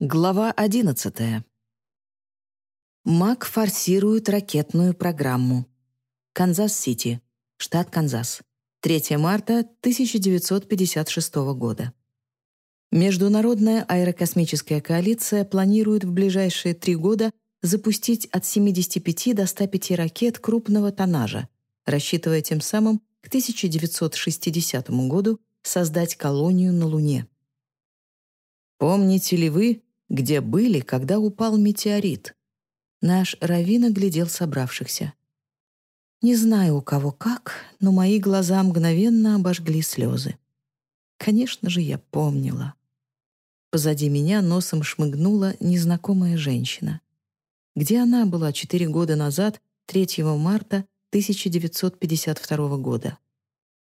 Глава 11. МАК форсирует ракетную программу. Канзас-Сити, штат Канзас. 3 марта 1956 года. Международная аэрокосмическая коалиция планирует в ближайшие три года запустить от 75 до 105 ракет крупного тоннажа, рассчитывая тем самым к 1960 году создать колонию на Луне. Помните ли вы, где были, когда упал метеорит. Наш Равин оглядел собравшихся. Не знаю, у кого как, но мои глаза мгновенно обожгли слезы. Конечно же, я помнила. Позади меня носом шмыгнула незнакомая женщина. Где она была четыре года назад, 3 марта 1952 года?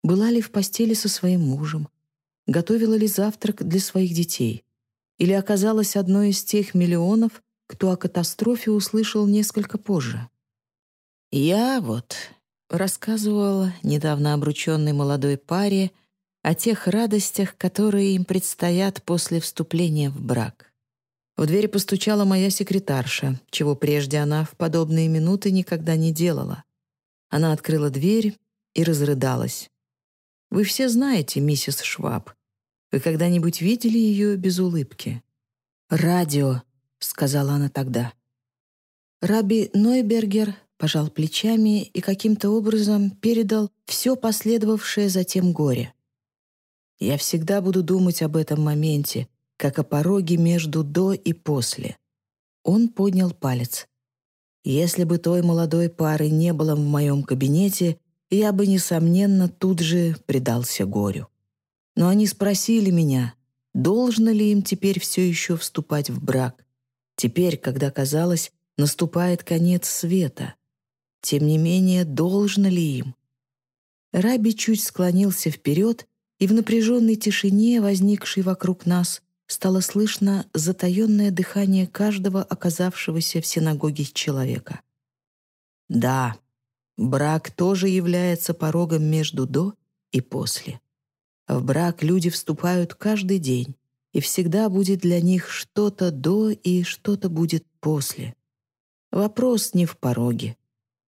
Была ли в постели со своим мужем? Готовила ли завтрак для своих детей? Или оказалась одной из тех миллионов, кто о катастрофе услышал несколько позже. Я вот рассказывала недавно обрученной молодой паре о тех радостях, которые им предстоят после вступления в брак. В дверь постучала моя секретарша, чего прежде она в подобные минуты никогда не делала. Она открыла дверь и разрыдалась. «Вы все знаете, миссис Шваб, вы когда-нибудь видели ее без улыбки? «Радио», — сказала она тогда. Раби Нойбергер пожал плечами и каким-то образом передал все последовавшее затем горе. Я всегда буду думать об этом моменте, как о пороге между «до» и «после». Он поднял палец. Если бы той молодой пары не было в моем кабинете, я бы, несомненно, тут же предался горю. Но они спросили меня, должно ли им теперь все еще вступать в брак. Теперь, когда, казалось, наступает конец света. Тем не менее, должно ли им? Раби чуть склонился вперед, и в напряженной тишине, возникшей вокруг нас, стало слышно затаенное дыхание каждого оказавшегося в синагоге человека. Да, брак тоже является порогом между «до» и «после». В брак люди вступают каждый день, и всегда будет для них что-то до и что-то будет после. Вопрос не в пороге.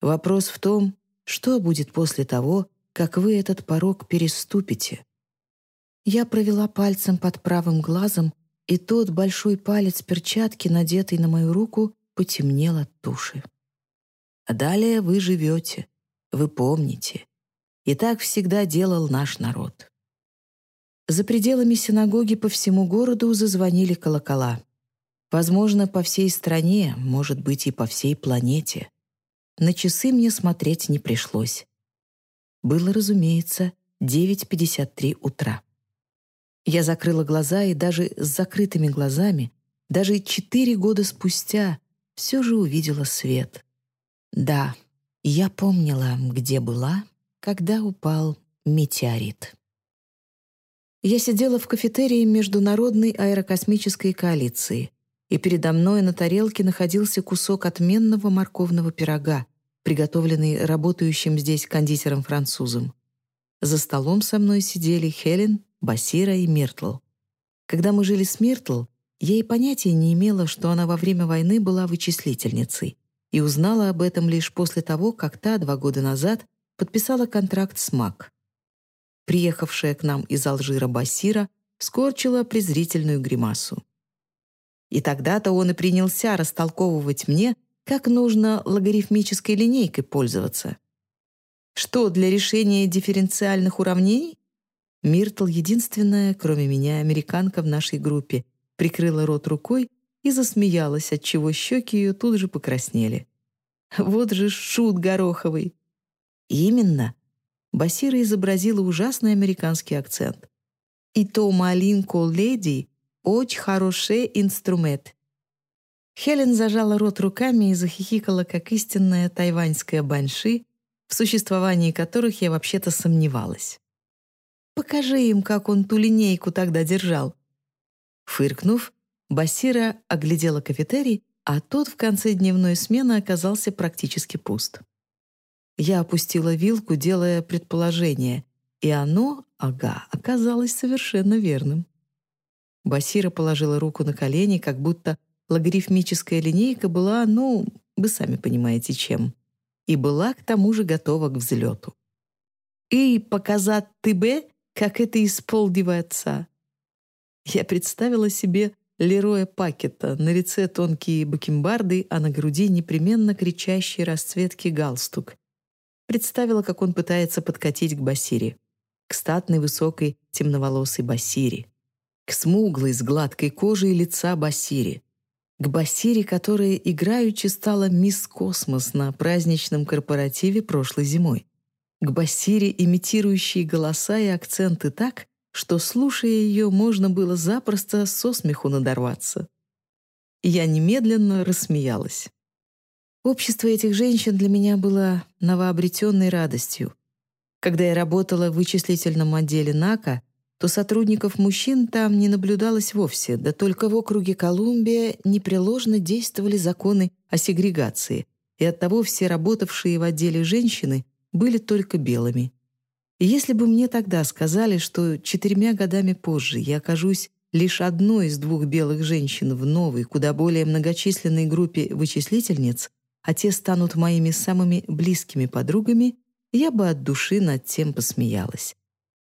Вопрос в том, что будет после того, как вы этот порог переступите. Я провела пальцем под правым глазом, и тот большой палец перчатки, надетый на мою руку, потемнел от туши. А далее вы живете, вы помните. И так всегда делал наш народ. За пределами синагоги по всему городу зазвонили колокола. Возможно, по всей стране, может быть, и по всей планете. На часы мне смотреть не пришлось. Было, разумеется, 9.53 утра. Я закрыла глаза и даже с закрытыми глазами, даже четыре года спустя, все же увидела свет. Да, я помнила, где была, когда упал метеорит. Я сидела в кафетерии Международной аэрокосмической коалиции, и передо мной на тарелке находился кусок отменного морковного пирога, приготовленный работающим здесь кондитером-французом. За столом со мной сидели Хелен, Басира и Миртл. Когда мы жили с Миртл, я и понятия не имела, что она во время войны была вычислительницей, и узнала об этом лишь после того, как та два года назад подписала контракт с МАК приехавшая к нам из Алжира Басира, скорчила презрительную гримасу. И тогда-то он и принялся растолковывать мне, как нужно логарифмической линейкой пользоваться. Что для решения дифференциальных уравнений? Миртл, единственная, кроме меня, американка в нашей группе, прикрыла рот рукой и засмеялась, отчего щеки ее тут же покраснели. Вот же шут гороховый. Именно, Басира изобразила ужасный американский акцент. «И то маленькую леди очень хороший инструмент». Хелен зажала рот руками и захихикала, как истинная тайваньская баньши, в существовании которых я вообще-то сомневалась. «Покажи им, как он ту линейку тогда держал». Фыркнув, Басира оглядела кафетерий, а тот в конце дневной смены оказался практически пуст. Я опустила вилку, делая предположение, и оно, ага, оказалось совершенно верным. Басира положила руку на колени, как будто логарифмическая линейка была, ну, вы сами понимаете, чем. И была к тому же готова к взлету. «И показать тебе, как это исполнивается». Я представила себе Лероя Пакета, на лице тонкие бакенбарды, а на груди непременно кричащий расцветки галстук. Представила, как он пытается подкатить к Басире. К статной, высокой, темноволосой Басире. К смуглой, с гладкой кожей лица Басире. К Басире, которая играючи стала мисс Космос на праздничном корпоративе прошлой зимой. К Басире, имитирующей голоса и акценты так, что, слушая ее, можно было запросто со смеху надорваться. Я немедленно рассмеялась. Общество этих женщин для меня было новообретенной радостью. Когда я работала в вычислительном отделе НАКа, то сотрудников мужчин там не наблюдалось вовсе, да только в округе Колумбия непреложно действовали законы о сегрегации, и оттого все работавшие в отделе женщины были только белыми. И если бы мне тогда сказали, что четырьмя годами позже я окажусь лишь одной из двух белых женщин в новой, куда более многочисленной группе вычислительниц, а те станут моими самыми близкими подругами, я бы от души над тем посмеялась.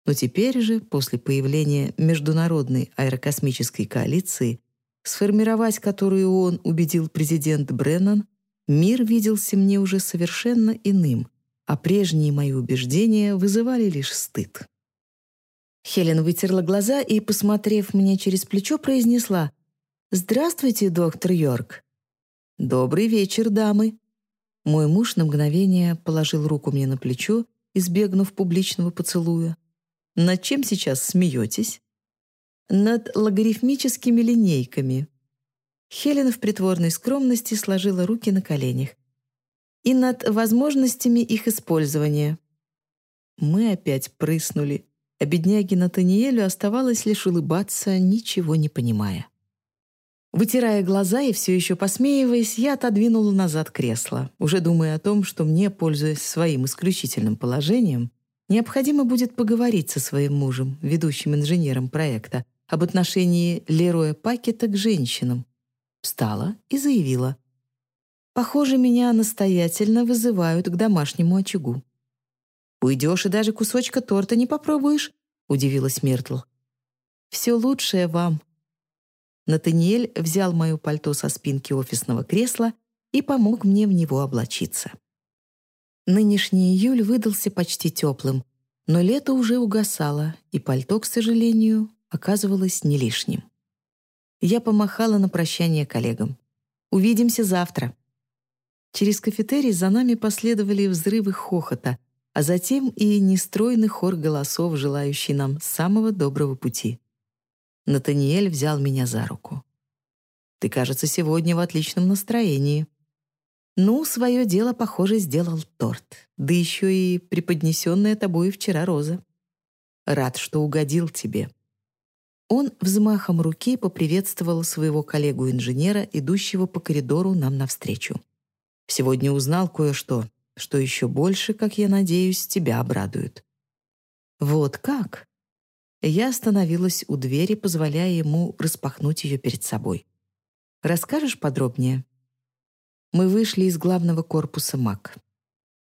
Но теперь же, после появления Международной аэрокосмической коалиции, сформировать которую он убедил президент Бреннан, мир виделся мне уже совершенно иным — а прежние мои убеждения вызывали лишь стыд. Хелен вытерла глаза и, посмотрев мне через плечо, произнесла «Здравствуйте, доктор Йорк». «Добрый вечер, дамы». Мой муж на мгновение положил руку мне на плечо, избегнув публичного поцелуя. «Над чем сейчас смеетесь?» «Над логарифмическими линейками». Хелен в притворной скромности сложила руки на коленях и над возможностями их использования. Мы опять прыснули, а бедняге Натаниэлю оставалось лишь улыбаться, ничего не понимая. Вытирая глаза и все еще посмеиваясь, я отодвинула назад кресло, уже думая о том, что мне, пользуясь своим исключительным положением, необходимо будет поговорить со своим мужем, ведущим инженером проекта, об отношении Лероя Пакета к женщинам. Встала и заявила. Похоже, меня настоятельно вызывают к домашнему очагу. «Уйдешь и даже кусочка торта не попробуешь?» — удивилась Миртл. «Все лучшее вам». Натаниэль взял мое пальто со спинки офисного кресла и помог мне в него облачиться. Нынешний июль выдался почти теплым, но лето уже угасало, и пальто, к сожалению, оказывалось не лишним. Я помахала на прощание коллегам. «Увидимся завтра». Через кафетерий за нами последовали взрывы хохота, а затем и нестройный хор голосов, желающий нам самого доброго пути. Натаниэль взял меня за руку. «Ты, кажется, сегодня в отличном настроении». «Ну, свое дело, похоже, сделал торт, да еще и преподнесенная тобой вчера роза. Рад, что угодил тебе». Он взмахом руки поприветствовал своего коллегу-инженера, идущего по коридору нам навстречу. Сегодня узнал кое-что, что еще больше, как я надеюсь, тебя обрадует». «Вот как?» Я остановилась у двери, позволяя ему распахнуть ее перед собой. «Расскажешь подробнее?» Мы вышли из главного корпуса МАК.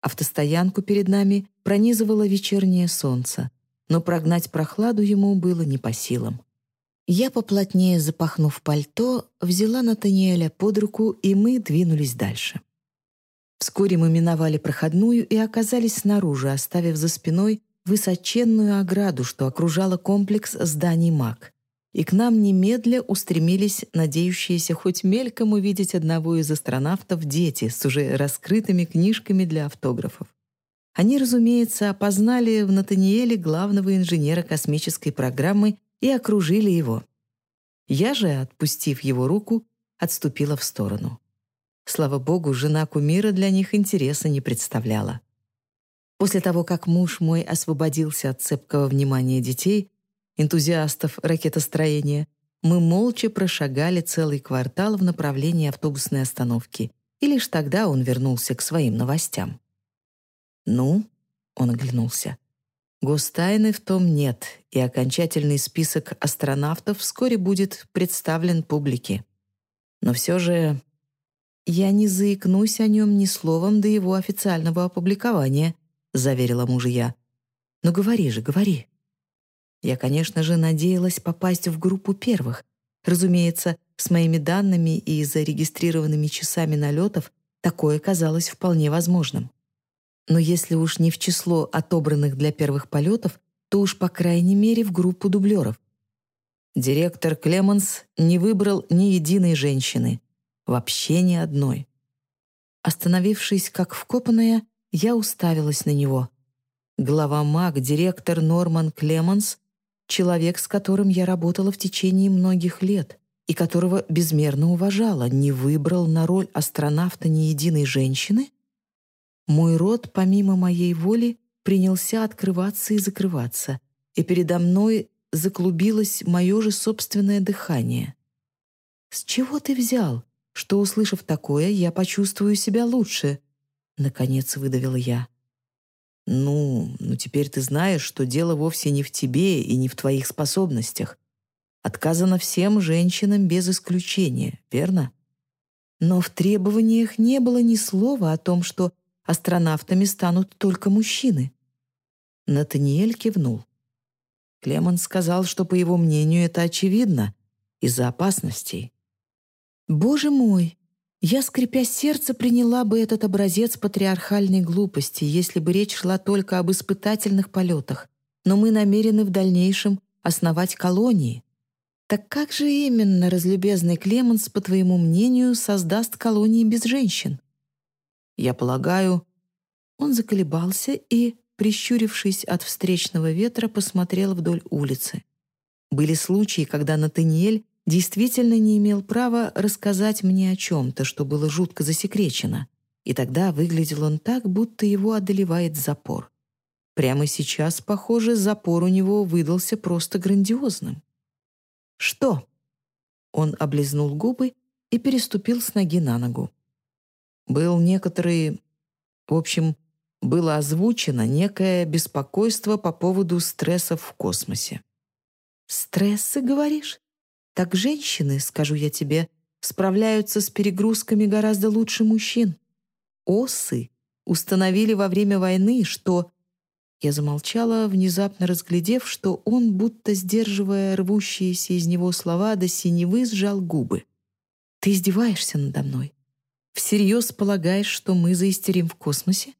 Автостоянку перед нами пронизывало вечернее солнце, но прогнать прохладу ему было не по силам. Я, поплотнее запахнув пальто, взяла Натаниэля под руку, и мы двинулись дальше. Вскоре мы миновали проходную и оказались снаружи, оставив за спиной высоченную ограду, что окружала комплекс зданий МАК. И к нам немедля устремились надеющиеся хоть мельком увидеть одного из астронавтов дети с уже раскрытыми книжками для автографов. Они, разумеется, опознали в Натаниэле главного инженера космической программы и окружили его. Я же, отпустив его руку, отступила в сторону. Слава богу, жена кумира для них интереса не представляла. После того, как муж мой освободился от цепкого внимания детей, энтузиастов ракетостроения, мы молча прошагали целый квартал в направлении автобусной остановки, и лишь тогда он вернулся к своим новостям. «Ну?» — он оглянулся. Гостайны в том нет, и окончательный список астронавтов вскоре будет представлен публике. Но все же я не заикнусь о нем ни словом до его официального опубликования, заверила мужья. Но говори же, говори. Я, конечно же, надеялась попасть в группу первых. Разумеется, с моими данными и зарегистрированными часами налетов такое казалось вполне возможным. Но если уж не в число отобранных для первых полетов, то уж по крайней мере в группу дублеров. Директор Клеменс не выбрал ни единой женщины. Вообще ни одной. Остановившись как вкопанная, я уставилась на него. Глава МАГ, директор Норман Клеменс, человек, с которым я работала в течение многих лет и которого безмерно уважала, не выбрал на роль астронавта ни единой женщины? Мой рот, помимо моей воли, принялся открываться и закрываться, и передо мной заклубилось мое же собственное дыхание. «С чего ты взял, что, услышав такое, я почувствую себя лучше?» Наконец выдавила я. «Ну, ну теперь ты знаешь, что дело вовсе не в тебе и не в твоих способностях. Отказано всем женщинам без исключения, верно?» Но в требованиях не было ни слова о том, что астронавтами станут только мужчины. Натаниэль кивнул. Клемон сказал, что, по его мнению, это очевидно, из-за опасностей. «Боже мой! Я, скрипя сердце, приняла бы этот образец патриархальной глупости, если бы речь шла только об испытательных полетах, но мы намерены в дальнейшем основать колонии. Так как же именно разлюбезный Клеменс, по твоему мнению, создаст колонии без женщин? Я полагаю, он заколебался и, прищурившись от встречного ветра, посмотрел вдоль улицы. Были случаи, когда Натаниэль действительно не имел права рассказать мне о чем-то, что было жутко засекречено, и тогда выглядел он так, будто его одолевает запор. Прямо сейчас, похоже, запор у него выдался просто грандиозным. «Что?» Он облизнул губы и переступил с ноги на ногу. Был некоторый... В общем, было озвучено некое беспокойство по поводу стрессов в космосе. «Стрессы, говоришь? Так женщины, скажу я тебе, справляются с перегрузками гораздо лучше мужчин. Осы установили во время войны, что...» Я замолчала, внезапно разглядев, что он, будто сдерживая рвущиеся из него слова, до синевы сжал губы. «Ты издеваешься надо мной? Всерьез полагаешь, что мы заистерим в космосе?»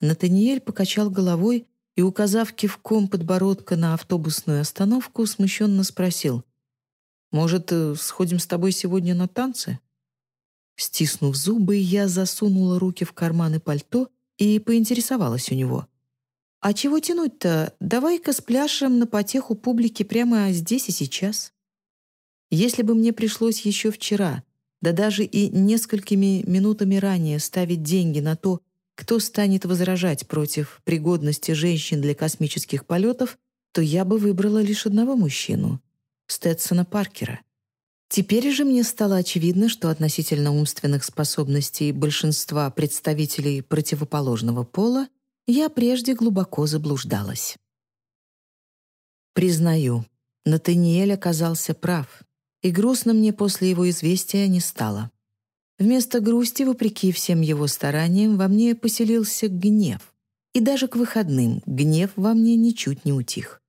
Натаниэль покачал головой и, указав кивком подбородка на автобусную остановку, смущенно спросил. «Может, э, сходим с тобой сегодня на танцы?» Стиснув зубы, я засунула руки в карманы пальто и поинтересовалась у него. «А чего тянуть-то? Давай-ка спляшем на потеху публики прямо здесь и сейчас». Если бы мне пришлось еще вчера, да даже и несколькими минутами ранее ставить деньги на то, кто станет возражать против пригодности женщин для космических полетов, то я бы выбрала лишь одного мужчину — Стэтсона Паркера. Теперь же мне стало очевидно, что относительно умственных способностей большинства представителей противоположного пола я прежде глубоко заблуждалась. Признаю, Натаниэль оказался прав, и грустно мне после его известия не стало. Вместо грусти, вопреки всем его стараниям, во мне поселился гнев. И даже к выходным гнев во мне ничуть не утих.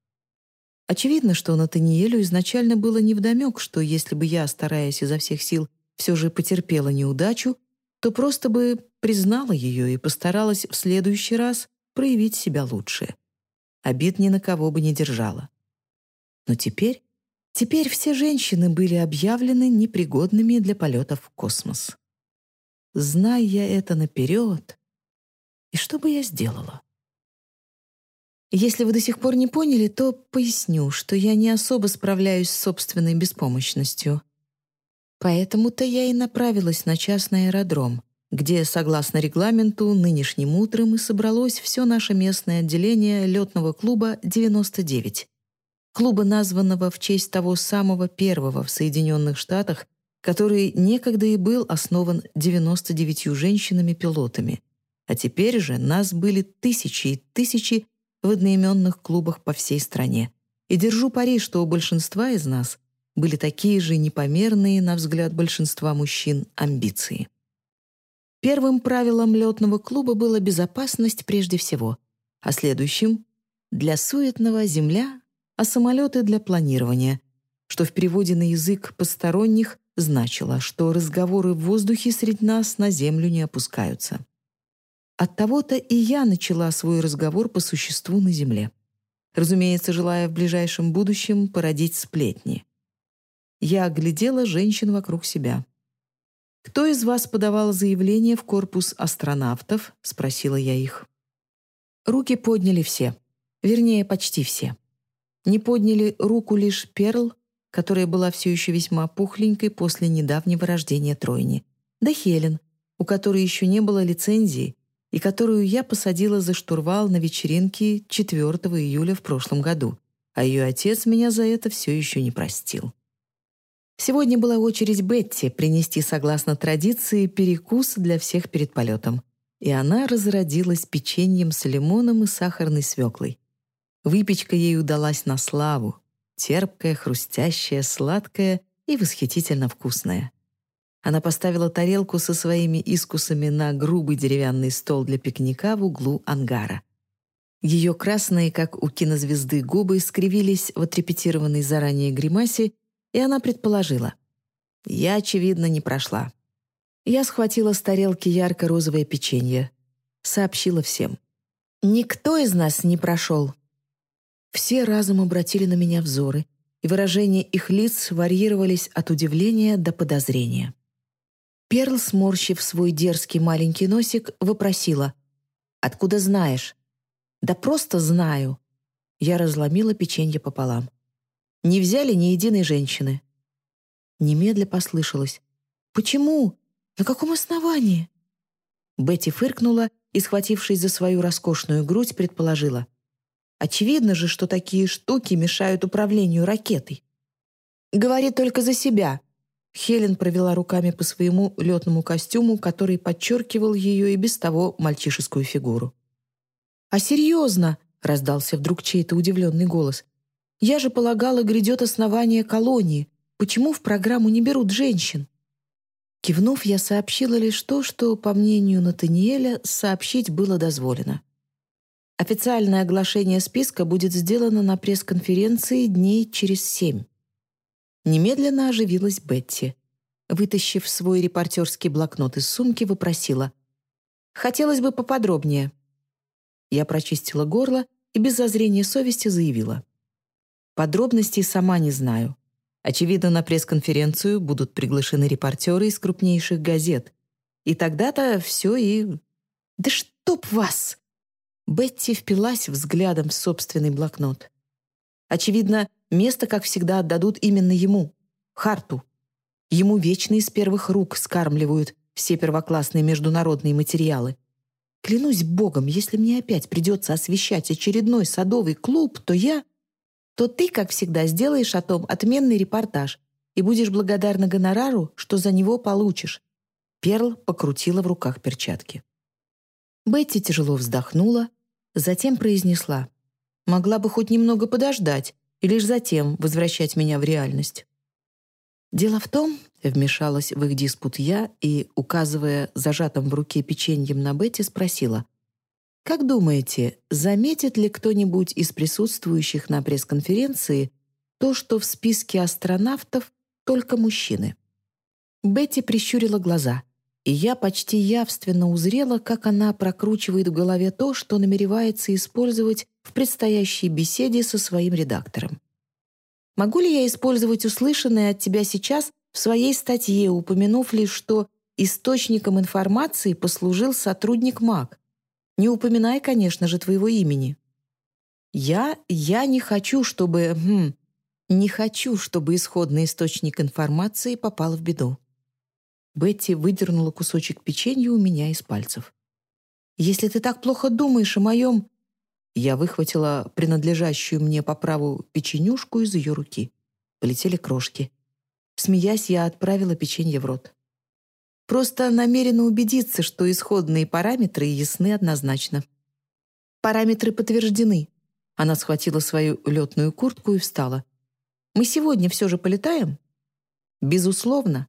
Очевидно, что Натаниэлю изначально было невдомек, что если бы я, стараясь изо всех сил, все же потерпела неудачу, то просто бы признала ее и постаралась в следующий раз проявить себя лучше. Обид ни на кого бы не держала. Но теперь, теперь все женщины были объявлены непригодными для полетов в космос. Зная я это наперед, и что бы я сделала? Если вы до сих пор не поняли, то поясню, что я не особо справляюсь с собственной беспомощностью. Поэтому-то я и направилась на частный аэродром, где, согласно регламенту, нынешним утром и собралось все наше местное отделение летного клуба «99», клуба, названного в честь того самого первого в Соединенных Штатах который некогда и был основан 99 женщинами-пилотами. А теперь же нас были тысячи и тысячи, в одноименных клубах по всей стране. И держу пари, что у большинства из нас были такие же непомерные, на взгляд большинства мужчин, амбиции. Первым правилом летного клуба была безопасность прежде всего, а следующим — для суетного — земля, а самолеты — для планирования, что в переводе на язык посторонних значило, что разговоры в воздухе среди нас на землю не опускаются. От того-то и я начала свой разговор по существу на земле. Разумеется, желая в ближайшем будущем породить сплетни. Я оглядела женщин вокруг себя. «Кто из вас подавал заявление в корпус астронавтов?» — спросила я их. Руки подняли все. Вернее, почти все. Не подняли руку лишь Перл, которая была все еще весьма пухленькой после недавнего рождения тройни, да Хелен, у которой еще не было лицензии и которую я посадила за штурвал на вечеринке 4 июля в прошлом году, а ее отец меня за это все еще не простил. Сегодня была очередь Бетти принести, согласно традиции, перекус для всех перед полетом. И она разродилась печеньем с лимоном и сахарной свеклой. Выпечка ей удалась на славу. Терпкая, хрустящая, сладкая и восхитительно вкусная. Она поставила тарелку со своими искусами на грубый деревянный стол для пикника в углу ангара. Ее красные, как у кинозвезды, губы скривились в отрепетированной заранее гримасе и она предположила. Я, очевидно, не прошла. Я схватила с тарелки ярко-розовое печенье. Сообщила всем. «Никто из нас не прошел». Все разом обратили на меня взоры, и выражения их лиц варьировались от удивления до подозрения. Перл, сморщив свой дерзкий маленький носик, вопросила. «Откуда знаешь?» «Да просто знаю». Я разломила печенье пополам. Не взяли ни единой женщины. Немедля послышалось. «Почему? На каком основании?» Бетти фыркнула и, схватившись за свою роскошную грудь, предположила. «Очевидно же, что такие штуки мешают управлению ракетой». «Говори только за себя», Хелен провела руками по своему летному костюму, который подчеркивал ее и без того мальчишескую фигуру. «А серьезно?» — раздался вдруг чей-то удивленный голос. Я же полагала, грядет основание колонии. Почему в программу не берут женщин? Кивнув, я сообщила лишь то, что, по мнению Натаниэля, сообщить было дозволено. Официальное оглашение списка будет сделано на пресс-конференции дней через семь. Немедленно оживилась Бетти. Вытащив свой репортерский блокнот из сумки, вопросила. «Хотелось бы поподробнее». Я прочистила горло и без зазрения совести заявила. Подробностей сама не знаю. Очевидно, на пресс-конференцию будут приглашены репортеры из крупнейших газет. И тогда-то все и... «Да чтоб вас!» Бетти впилась взглядом в собственный блокнот. Очевидно, место, как всегда, отдадут именно ему, Харту. Ему вечно из первых рук скармливают все первоклассные международные материалы. Клянусь богом, если мне опять придется освещать очередной садовый клуб, то я то ты, как всегда, сделаешь о том отменный репортаж и будешь благодарна гонорару, что за него получишь». Перл покрутила в руках перчатки. Бетти тяжело вздохнула, затем произнесла. «Могла бы хоть немного подождать и лишь затем возвращать меня в реальность». «Дело в том», — вмешалась в их диспут я и, указывая зажатым в руке печеньем на Бетти, спросила, как думаете, заметит ли кто-нибудь из присутствующих на пресс-конференции то, что в списке астронавтов только мужчины? Бетти прищурила глаза, и я почти явственно узрела, как она прокручивает в голове то, что намеревается использовать в предстоящей беседе со своим редактором. Могу ли я использовать услышанное от тебя сейчас в своей статье, упомянув лишь, что источником информации послужил сотрудник МАК, не упоминая, конечно же, твоего имени. Я, я не хочу, чтобы... Хм, не хочу, чтобы исходный источник информации попал в беду. Бетти выдернула кусочек печенья у меня из пальцев. «Если ты так плохо думаешь о моем...» Я выхватила принадлежащую мне по праву печенюшку из ее руки. Полетели крошки. Смеясь, я отправила печенье в рот. Просто намерена убедиться, что исходные параметры ясны однозначно. Параметры подтверждены. Она схватила свою летную куртку и встала. «Мы сегодня все же полетаем?» «Безусловно».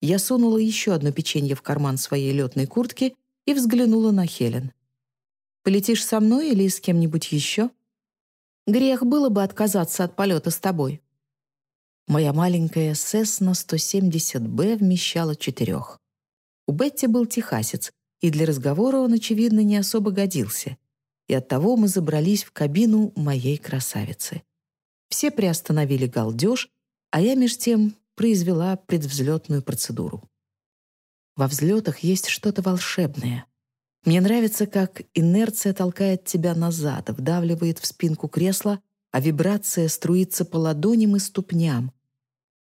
Я сунула еще одно печенье в карман своей летной куртки и взглянула на Хелен. «Полетишь со мной или с кем-нибудь еще?» «Грех было бы отказаться от полета с тобой». Моя маленькая Cessna 170Б вмещала четырех. У Бетти был техасец, и для разговора он, очевидно, не особо годился. И оттого мы забрались в кабину моей красавицы. Все приостановили галдеж, а я меж тем произвела предвзлетную процедуру. Во взлетах есть что-то волшебное. Мне нравится, как инерция толкает тебя назад, вдавливает в спинку кресла, а вибрация струится по ладоням и ступням.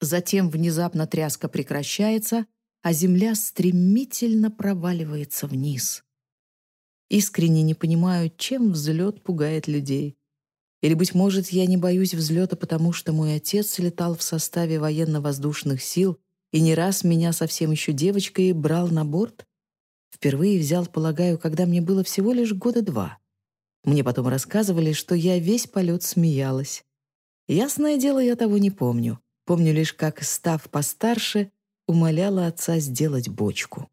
Затем внезапно тряска прекращается, а земля стремительно проваливается вниз. Искренне не понимаю, чем взлет пугает людей. Или, быть может, я не боюсь взлета, потому что мой отец летал в составе военно-воздушных сил и не раз меня совсем еще девочкой брал на борт? Впервые взял, полагаю, когда мне было всего лишь года два. Мне потом рассказывали, что я весь полет смеялась. Ясное дело, я того не помню. Помню лишь, как, став постарше, умоляла отца сделать бочку.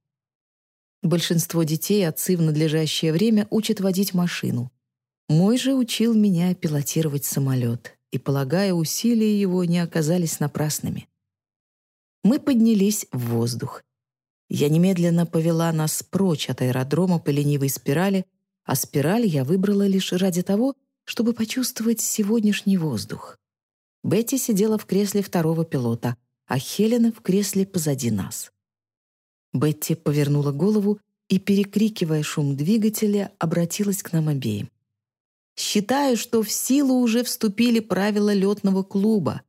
Большинство детей отцы в надлежащее время учат водить машину. Мой же учил меня пилотировать самолет, и, полагаю, усилия его не оказались напрасными. Мы поднялись в воздух. Я немедленно повела нас прочь от аэродрома по ленивой спирали, а спираль я выбрала лишь ради того, чтобы почувствовать сегодняшний воздух. Бетти сидела в кресле второго пилота, а Хелена в кресле позади нас. Бетти повернула голову и, перекрикивая шум двигателя, обратилась к нам обеим. Считаю, что в силу уже вступили правила летного клуба.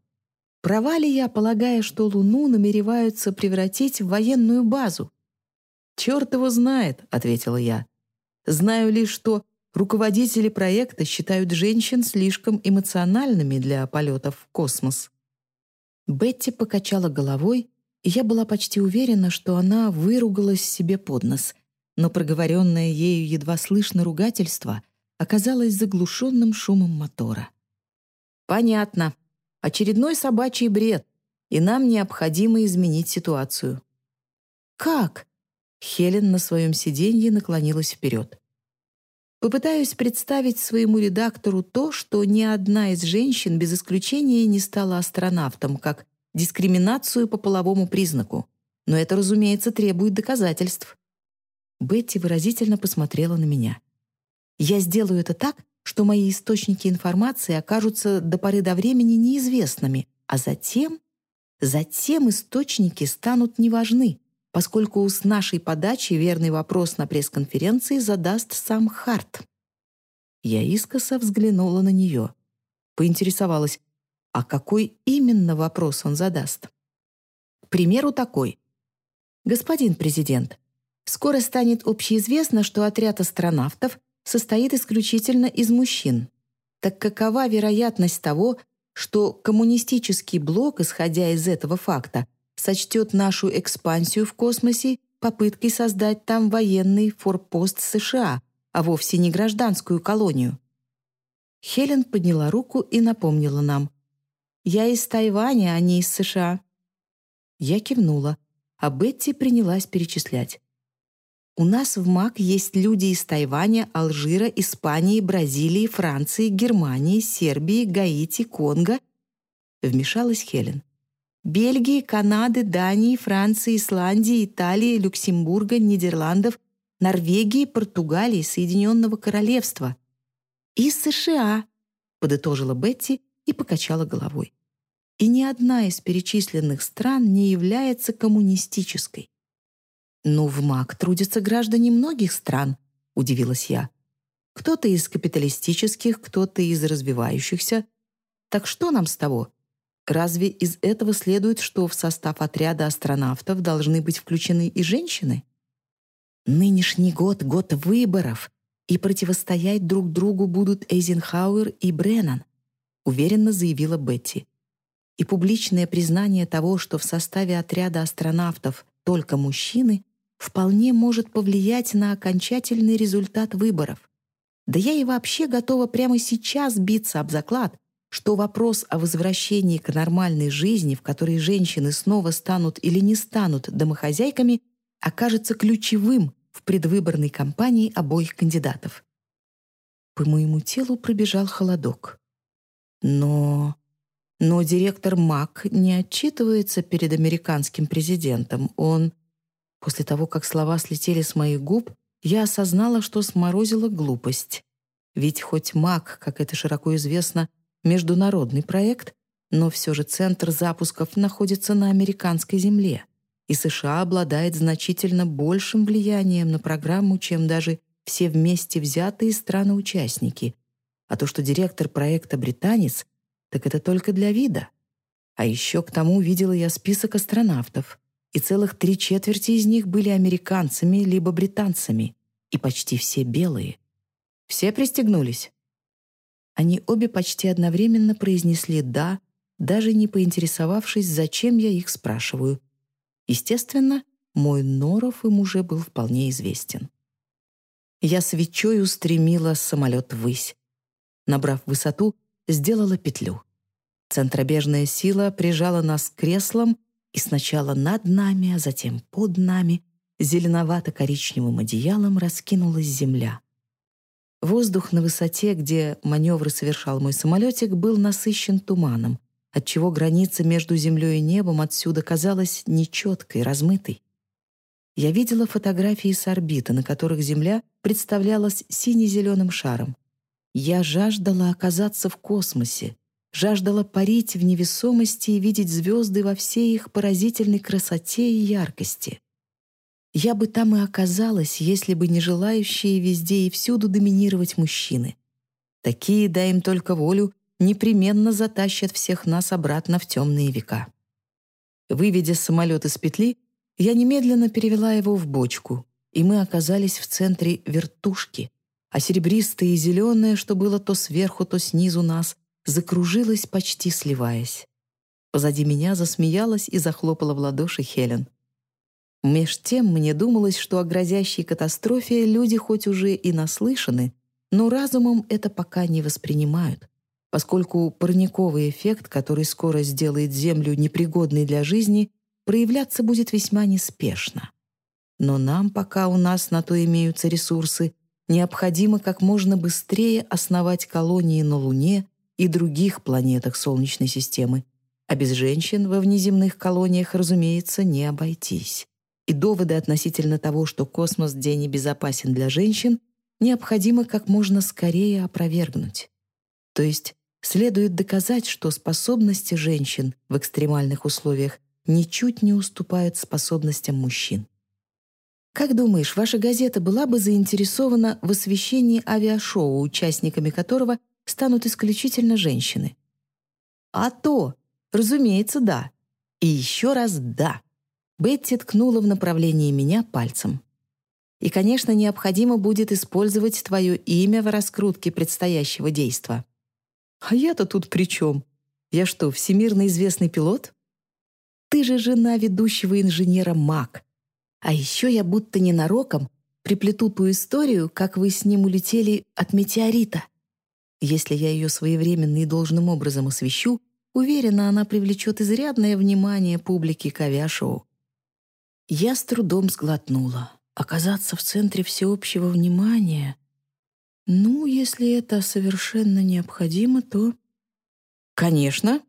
Права ли я, полагая, что Луну намереваются превратить в военную базу? «Черт его знает», — ответила я. «Знаю лишь, что руководители проекта считают женщин слишком эмоциональными для полетов в космос». Бетти покачала головой, и я была почти уверена, что она выругалась себе под нос, но проговоренное ею едва слышно ругательство — оказалось заглушенным шумом мотора. «Понятно. Очередной собачий бред, и нам необходимо изменить ситуацию». «Как?» Хелен на своем сиденье наклонилась вперед. Попытаюсь представить своему редактору то, что ни одна из женщин без исключения не стала астронавтом, как дискриминацию по половому признаку. Но это, разумеется, требует доказательств. Бетти выразительно посмотрела на меня. Я сделаю это так, что мои источники информации окажутся до поры до времени неизвестными, а затем... Затем источники станут неважны, поскольку с нашей подачи верный вопрос на пресс-конференции задаст сам Харт. Я искоса взглянула на нее. Поинтересовалась, а какой именно вопрос он задаст? К примеру, такой. «Господин президент, скоро станет общеизвестно, что отряд астронавтов состоит исключительно из мужчин. Так какова вероятность того, что коммунистический блок, исходя из этого факта, сочтет нашу экспансию в космосе попыткой создать там военный форпост США, а вовсе не гражданскую колонию? Хелен подняла руку и напомнила нам. «Я из Тайваня, а не из США». Я кивнула, а Бетти принялась перечислять. У нас в МАК есть люди из Тайваня, Алжира, Испании, Бразилии, Франции, Германии, Сербии, Гаити, Конго. Вмешалась Хелен. Бельгии, Канады, Дании, Франции, Исландии, Италии, Люксембурга, Нидерландов, Норвегии, Португалии, Соединенного Королевства. И США, подытожила Бетти и покачала головой. И ни одна из перечисленных стран не является коммунистической. «Ну, в МАК трудятся граждане многих стран», — удивилась я. «Кто-то из капиталистических, кто-то из развивающихся. Так что нам с того? Разве из этого следует, что в состав отряда астронавтов должны быть включены и женщины?» «Нынешний год — год выборов, и противостоять друг другу будут Эйзенхауэр и Бреннан», — уверенно заявила Бетти. И публичное признание того, что в составе отряда астронавтов только мужчины, вполне может повлиять на окончательный результат выборов. Да я и вообще готова прямо сейчас биться об заклад, что вопрос о возвращении к нормальной жизни, в которой женщины снова станут или не станут домохозяйками, окажется ключевым в предвыборной кампании обоих кандидатов. По моему телу пробежал холодок. Но... Но директор МАК не отчитывается перед американским президентом. Он... После того, как слова слетели с моих губ, я осознала, что сморозила глупость. Ведь хоть МАК, как это широко известно, международный проект, но все же центр запусков находится на американской земле, и США обладает значительно большим влиянием на программу, чем даже все вместе взятые страны-участники. А то, что директор проекта британец, так это только для вида. А еще к тому видела я список астронавтов, и целых три четверти из них были американцами либо британцами, и почти все белые. Все пристегнулись. Они обе почти одновременно произнесли «да», даже не поинтересовавшись, зачем я их спрашиваю. Естественно, мой норов им уже был вполне известен. Я свечой устремила самолет ввысь. Набрав высоту, сделала петлю. Центробежная сила прижала нас к креслам, и сначала над нами, а затем под нами зеленовато-коричневым одеялом раскинулась земля. Воздух на высоте, где маневры совершал мой самолетик, был насыщен туманом, отчего граница между землей и небом отсюда казалась нечеткой, размытой. Я видела фотографии с орбиты, на которых Земля представлялась сине-зеленым шаром. Я жаждала оказаться в космосе, жаждала парить в невесомости и видеть звезды во всей их поразительной красоте и яркости. Я бы там и оказалась, если бы не желающие везде и всюду доминировать мужчины. Такие, дай им только волю, непременно затащат всех нас обратно в темные века. Выведя самолет из петли, я немедленно перевела его в бочку, и мы оказались в центре вертушки, а серебристое и зеленое, что было то сверху, то снизу нас, закружилось, почти сливаясь. Позади меня засмеялась и захлопала в ладоши Хелен. Меж тем мне думалось, что о грозящей катастрофе люди хоть уже и наслышаны, но разумом это пока не воспринимают, поскольку парниковый эффект, который скоро сделает Землю непригодной для жизни, проявляться будет весьма неспешно. Но нам, пока у нас на то имеются ресурсы, необходимо как можно быстрее основать колонии на Луне и других планетах Солнечной системы, а без женщин во внеземных колониях, разумеется, не обойтись и доводы относительно того, что космос где небезопасен для женщин, необходимо как можно скорее опровергнуть. То есть следует доказать, что способности женщин в экстремальных условиях ничуть не уступают способностям мужчин. Как думаешь, ваша газета была бы заинтересована в освещении авиашоу, участниками которого станут исключительно женщины? А то, разумеется, да. И еще раз да. Бетти ткнула в направлении меня пальцем. И, конечно, необходимо будет использовать твое имя в раскрутке предстоящего действа. А я-то тут при чем? Я что, всемирно известный пилот? Ты же жена ведущего инженера МАК. А еще я будто ненароком приплету ту историю, как вы с ним улетели от метеорита. Если я ее своевременно и должным образом освещу, уверена, она привлечет изрядное внимание публики к авиашоу. Я с трудом сглотнула. Оказаться в центре всеобщего внимания? Ну, если это совершенно необходимо, то... Конечно,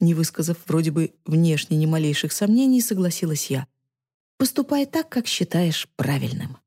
не высказав вроде бы внешне ни малейших сомнений, согласилась я. Поступай так, как считаешь правильным.